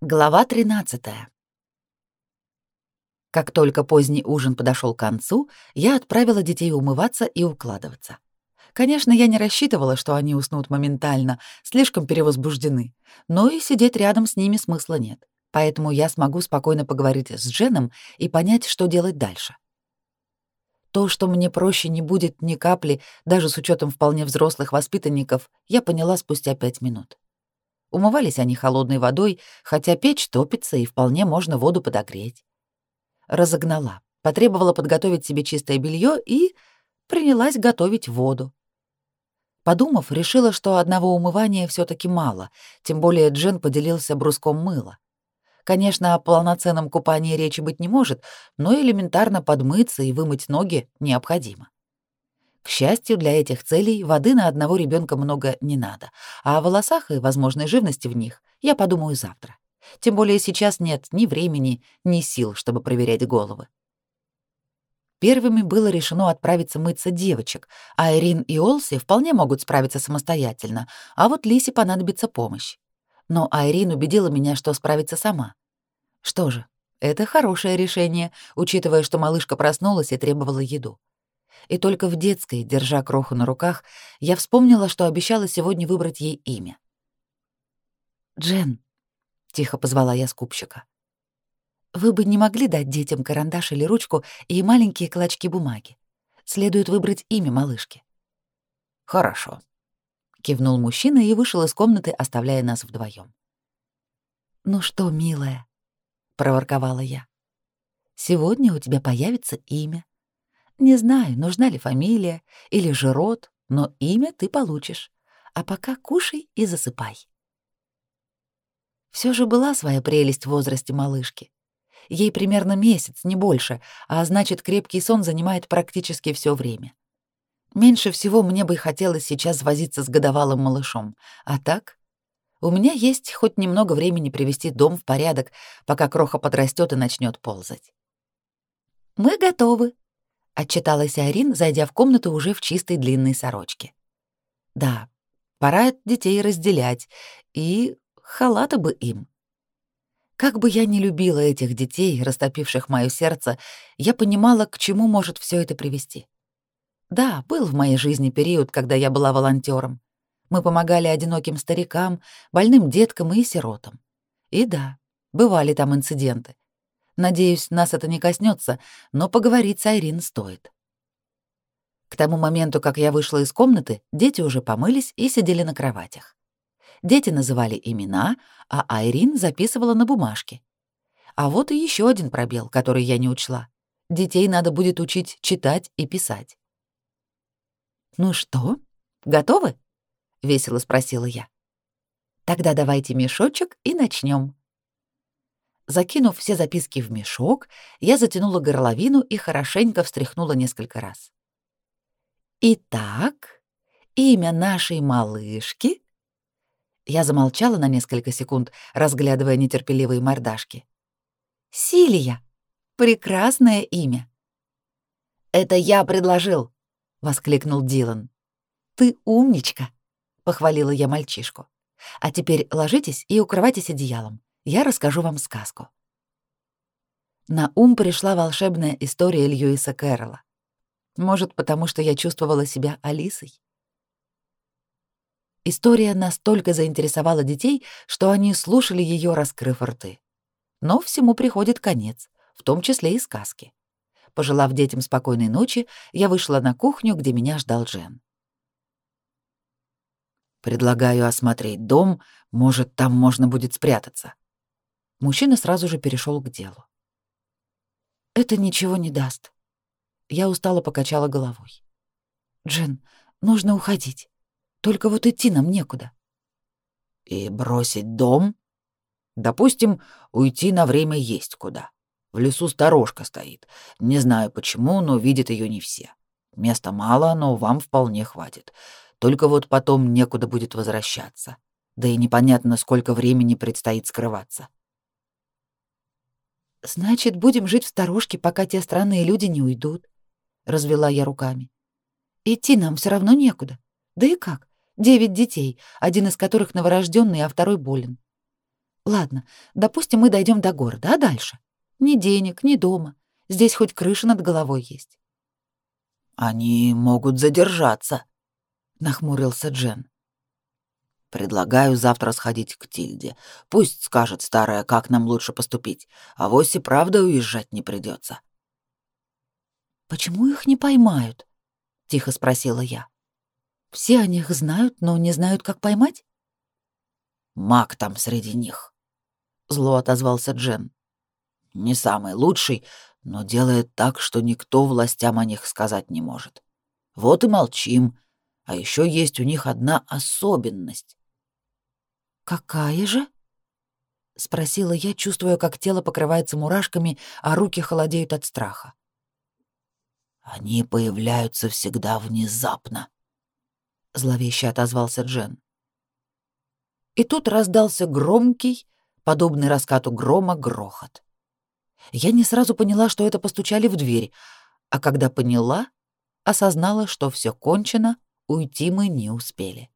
Глава 13. Как только поздний ужин подошел к концу, я отправила детей умываться и укладываться. Конечно, я не рассчитывала, что они уснут моментально, слишком перевозбуждены, но и сидеть рядом с ними смысла нет. Поэтому я смогу спокойно поговорить с Дженом и понять, что делать дальше. То, что мне проще не будет ни капли, даже с учетом вполне взрослых воспитанников, я поняла спустя пять минут. Умывались они холодной водой, хотя печь топится и вполне можно воду подогреть. Разогнала, потребовала подготовить себе чистое белье и принялась готовить воду. Подумав, решила, что одного умывания все таки мало, тем более Джен поделился бруском мыла. Конечно, о полноценном купании речи быть не может, но элементарно подмыться и вымыть ноги необходимо. К счастью, для этих целей воды на одного ребенка много не надо, а о волосах и возможной живности в них я подумаю завтра. Тем более сейчас нет ни времени, ни сил, чтобы проверять головы. Первыми было решено отправиться мыться девочек, а Ирин и Олси вполне могут справиться самостоятельно, а вот Лисе понадобится помощь. Но Айрин убедила меня, что справится сама. Что же, это хорошее решение, учитывая, что малышка проснулась и требовала еду. И только в детской, держа кроху на руках, я вспомнила, что обещала сегодня выбрать ей имя. «Джен», — тихо позвала я скупщика, — «вы бы не могли дать детям карандаш или ручку и маленькие клочки бумаги? Следует выбрать имя малышки». «Хорошо», — кивнул мужчина и вышел из комнаты, оставляя нас вдвоем. «Ну что, милая», — проворковала я, — «сегодня у тебя появится имя. Не знаю, нужна ли фамилия или же род, но имя ты получишь. А пока кушай и засыпай. Все же была своя прелесть в возрасте малышки. Ей примерно месяц, не больше, а значит, крепкий сон занимает практически все время. Меньше всего мне бы хотелось сейчас возиться с годовалым малышом. А так, у меня есть хоть немного времени привести дом в порядок, пока кроха подрастет и начнет ползать. «Мы готовы», отчиталась Арин, зайдя в комнату уже в чистой длинной сорочке. Да, пора детей разделять, и халаты бы им. Как бы я ни любила этих детей, растопивших моё сердце, я понимала, к чему может все это привести. Да, был в моей жизни период, когда я была волонтером. Мы помогали одиноким старикам, больным деткам и сиротам. И да, бывали там инциденты. Надеюсь, нас это не коснется, но поговорить с Айрин стоит. К тому моменту, как я вышла из комнаты, дети уже помылись и сидели на кроватях. Дети называли имена, а Айрин записывала на бумажке. А вот и еще один пробел, который я не учла. Детей надо будет учить читать и писать. «Ну что, готовы?» — весело спросила я. «Тогда давайте мешочек и начнем. Закинув все записки в мешок, я затянула горловину и хорошенько встряхнула несколько раз. «Итак, имя нашей малышки...» Я замолчала на несколько секунд, разглядывая нетерпеливые мордашки. «Силия! Прекрасное имя!» «Это я предложил!» — воскликнул Дилан. «Ты умничка!» — похвалила я мальчишку. «А теперь ложитесь и укрывайтесь одеялом я расскажу вам сказку. На ум пришла волшебная история Льюиса Кэрролла. Может, потому что я чувствовала себя Алисой? История настолько заинтересовала детей, что они слушали ее, раскрыв рты. Но всему приходит конец, в том числе и сказки. Пожелав детям спокойной ночи, я вышла на кухню, где меня ждал Джен. «Предлагаю осмотреть дом, может, там можно будет спрятаться», Мужчина сразу же перешел к делу. «Это ничего не даст». Я устало покачала головой. «Джен, нужно уходить. Только вот идти нам некуда». «И бросить дом?» «Допустим, уйти на время есть куда. В лесу сторожка стоит. Не знаю почему, но видят ее не все. Места мало, но вам вполне хватит. Только вот потом некуда будет возвращаться. Да и непонятно, сколько времени предстоит скрываться. Значит, будем жить в сторожке, пока те странные люди не уйдут, развела я руками. Идти нам все равно некуда. Да и как? Девять детей, один из которых новорожденный, а второй болен. Ладно, допустим, мы дойдем до города, а дальше? Ни денег, ни дома. Здесь хоть крыша над головой есть. Они могут задержаться, нахмурился Джен. Предлагаю завтра сходить к Тильде. Пусть скажет старая, как нам лучше поступить. А вось и правда уезжать не придется. Почему их не поймают? тихо спросила я. Все о них знают, но не знают, как поймать? Маг там среди них. Зло отозвался Джен. Не самый лучший, но делает так, что никто властям о них сказать не может. Вот и молчим. А еще есть у них одна особенность. Какая же? спросила я, чувствуя, как тело покрывается мурашками, а руки холодеют от страха. Они появляются всегда внезапно, зловеще отозвался Джен. И тут раздался громкий, подобный раскату грома, грохот. Я не сразу поняла, что это постучали в дверь, а когда поняла, осознала, что все кончено, уйти мы не успели.